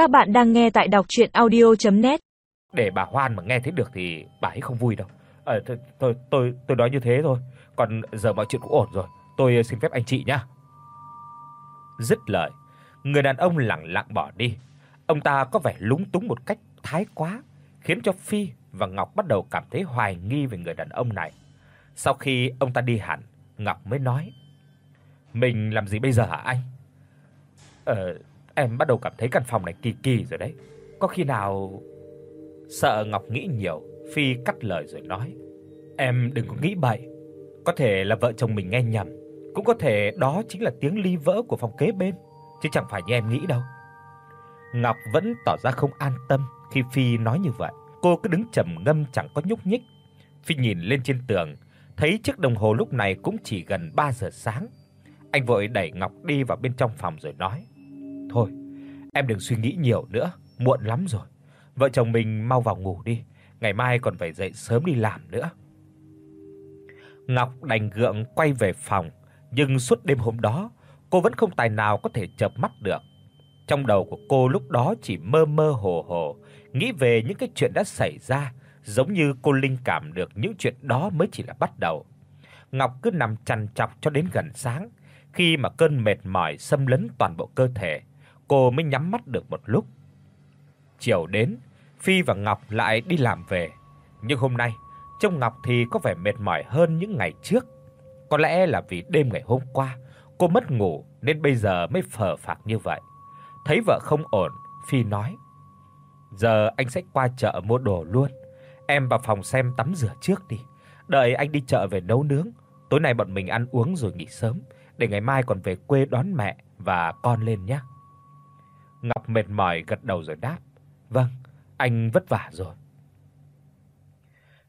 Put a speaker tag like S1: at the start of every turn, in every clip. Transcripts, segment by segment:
S1: Các bạn đang nghe tại đọc audio net
S2: Để bà Hoan mà nghe thấy được thì bà ấy không vui đâu. Ờ tôi tôi tôi tôi nói như thế thôi, còn giờ mọi chuyện cũng ổn rồi, tôi ờ, xin phép anh chị nhá. Dứt lời, người đàn ông lặng lặng bỏ đi. Ông ta có vẻ lúng túng một cách thái quá, khiến cho Phi và Ngọc bắt đầu cảm thấy hoài nghi về người đàn ông này. Sau khi ông ta đi hẳn, Ngọc mới nói: "Mình làm gì bây giờ hả anh?" "Ờ, em bắt đầu cảm thấy căn phòng này kỳ kỳ rồi đấy. Có khi nào Sợ Ngọc nghĩ nhiều, Phi cắt lời rồi nói: "Em đừng có nghĩ bậy, có thể là vợ chồng mình nghe nhầm, cũng có thể đó chính là tiếng ly vỡ của phòng kế bên, chứ chẳng phải như em nghĩ đâu." Ngọc vẫn tỏ ra không an tâm khi Phi nói như vậy. Cô cứ đứng trầm ngâm chẳng có nhúc nhích. Phi nhìn lên trên tường, thấy chiếc đồng hồ lúc này cũng chỉ gần 3 giờ sáng. Anh vội đẩy Ngọc đi vào bên trong phòng rồi nói: "Thôi, em đừng suy nghĩ nhiều nữa, muộn lắm rồi. Vợ chồng mình mau vào ngủ đi, ngày mai còn phải dậy sớm đi làm nữa." Ngọc đành gượng quay về phòng, nhưng suốt đêm hôm đó, cô vẫn không tài nào có thể chợp mắt được. Trong đầu của cô lúc đó chỉ mơ mơ hồ hồ, nghĩ về những cái chuyện đã xảy ra, giống như cô linh cảm được những chuyện đó mới chỉ là bắt đầu. Ngọc cứ nằm chằn chọc cho đến gần sáng, khi mà cơn mệt mỏi xâm lấn toàn bộ cơ thể, cô mới nhắm mắt được một lúc. Chiều đến, Phi và Ngọc lại đi làm về, nhưng hôm nay, trông Ngọc thì có vẻ mệt mỏi hơn những ngày trước. Có lẽ là vì đêm ngày hôm qua cô mất ngủ nên bây giờ mới phờ phạc như vậy. Thấy vợ không ổn, Phi nói: "Giờ anh sẽ qua chợ mua đồ luôn. Em vào phòng xem tắm rửa trước đi, đợi anh đi chợ về nấu nướng, tối nay bọn mình ăn uống rồi nghỉ sớm, để ngày mai còn về quê đón mẹ và con lên nhé." Ngọc mệt mỏi gật đầu rồi đáp: "Vâng, anh vất vả rồi."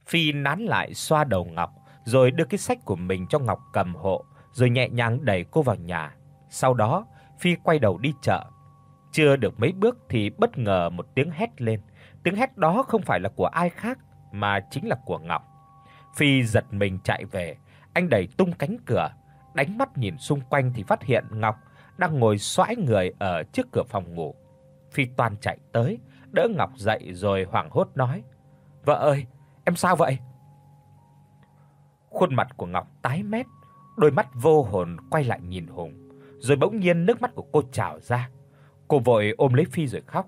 S2: Phi nán lại xoa đầu Ngọc, rồi đưa cái sách của mình cho Ngọc cầm hộ, rồi nhẹ nhàng đẩy cô vào nhà. Sau đó, Phi quay đầu đi chợ. Chưa được mấy bước thì bất ngờ một tiếng hét lên. Tiếng hét đó không phải là của ai khác mà chính là của Ngọc. Phi giật mình chạy về, anh đẩy tung cánh cửa, đánh mắt nhìn xung quanh thì phát hiện Ngọc đang ngồi xoãi người ở trước cửa phòng ngủ. Phi toàn chạy tới, đỡ Ngọc dậy rồi hoảng hốt nói: "Vợ ơi, em sao vậy?" Khuôn mặt của Ngọc tái mét, đôi mắt vô hồn quay lại nhìn Hùng, rồi bỗng nhiên nước mắt của cô trào ra. Cô vội ôm lấy Phi rồi khóc.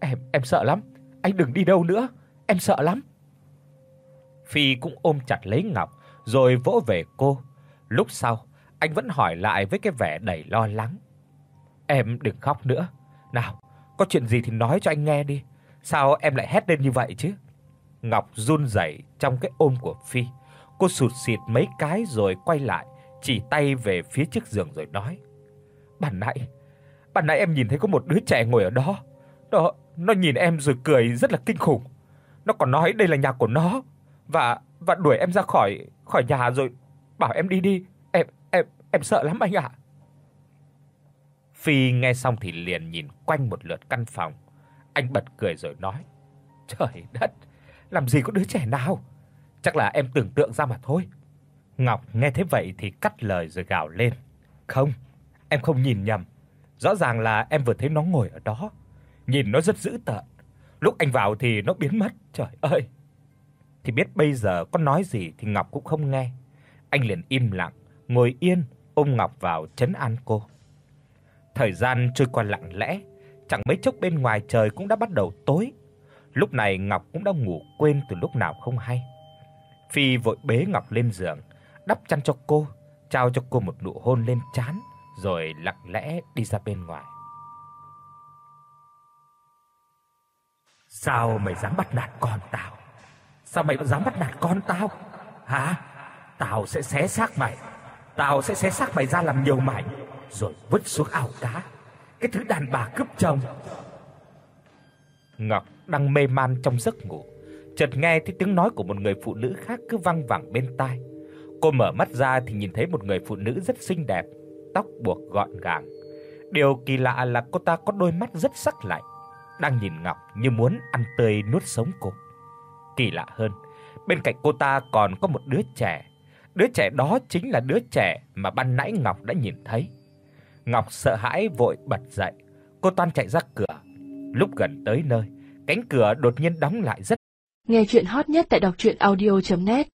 S2: "Em em sợ lắm, anh đừng đi đâu nữa, em sợ lắm." Phi cũng ôm chặt lấy Ngọc rồi vỗ về cô. Lúc sau, anh vẫn hỏi lại với cái vẻ đầy lo lắng. "Em đừng khóc nữa. Nào, có chuyện gì thì nói cho anh nghe đi. Sao em lại hét lên như vậy chứ?" Ngọc run rẩy trong cái ôm của Phi. Cô sụt sịt mấy cái rồi quay lại, chỉ tay về phía chiếc giường rồi nói: bạn nãy, bạn nãy em nhìn thấy có một đứa trẻ ngồi ở đó. Đó, nó nhìn em rồi cười rất là kinh khủng. Nó còn nói đây là nhà của nó và và đuổi em ra khỏi khỏi nhà rồi bảo em đi đi. Em em em sợ lắm anh ạ." Phi nghe xong thì liền nhìn quanh một lượt căn phòng. Anh bật cười rồi nói: "Trời đất, làm gì có đứa trẻ nào? Chắc là em tưởng tượng ra mà thôi." Ngọc nghe thế vậy thì cắt lời rồi gào lên: "Không, em không nhìn nhầm. Rõ ràng là em vừa thấy nó ngồi ở đó, nhìn nó rất dữ tợn. Lúc anh vào thì nó biến mất, trời ơi." Thì biết bây giờ có nói gì thì Ngọc cũng không nghe. Anh liền im lặng, ngồi yên ôm Ngọc vào trấn an cô. Thời gian trôi qua lặng lẽ, chẳng mấy chốc bên ngoài trời cũng đã bắt đầu tối. Lúc này Ngọc cũng đã ngủ quên từ lúc nào không hay. Phi vội bế Ngọc lên giường, đắp chăn cho cô, trao cho cô một nụ hôn lên trán rồi lặng lẽ đi ra bên ngoài. Sao mày dám bắt nạt con tao? Sao mày dám bắt nạt con tao? Hả? Tao sẽ xé xác mày. Tao sẽ xé xác mày ra làm nhiều mảnh rồi vứt xuống ao cá. Cái thứ đàn bà cướp chồng. Ngọc đang mê man trong giấc ngủ, chợt nghe thấy tiếng nói của một người phụ nữ khác cứ vang vẳng bên tai. Cô mở mắt ra thì nhìn thấy một người phụ nữ rất xinh đẹp, tóc buộc gọn gàng. Điều kỳ lạ là cô ta có đôi mắt rất sắc lạnh, đang nhìn Ngọc như muốn ăn tươi nuốt sống cô. Kỳ lạ hơn, bên cạnh cô ta còn có một đứa trẻ. Đứa trẻ đó chính là đứa trẻ mà ban nãy Ngọc đã nhìn thấy. Ngọc sợ hãi vội bật dậy, cô toan chạy ra cửa. Lúc gần tới nơi, cánh cửa đột nhiên đóng lại rất
S3: Nghe truyện hot nhất tại doctruyenaudio.net